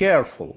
careful.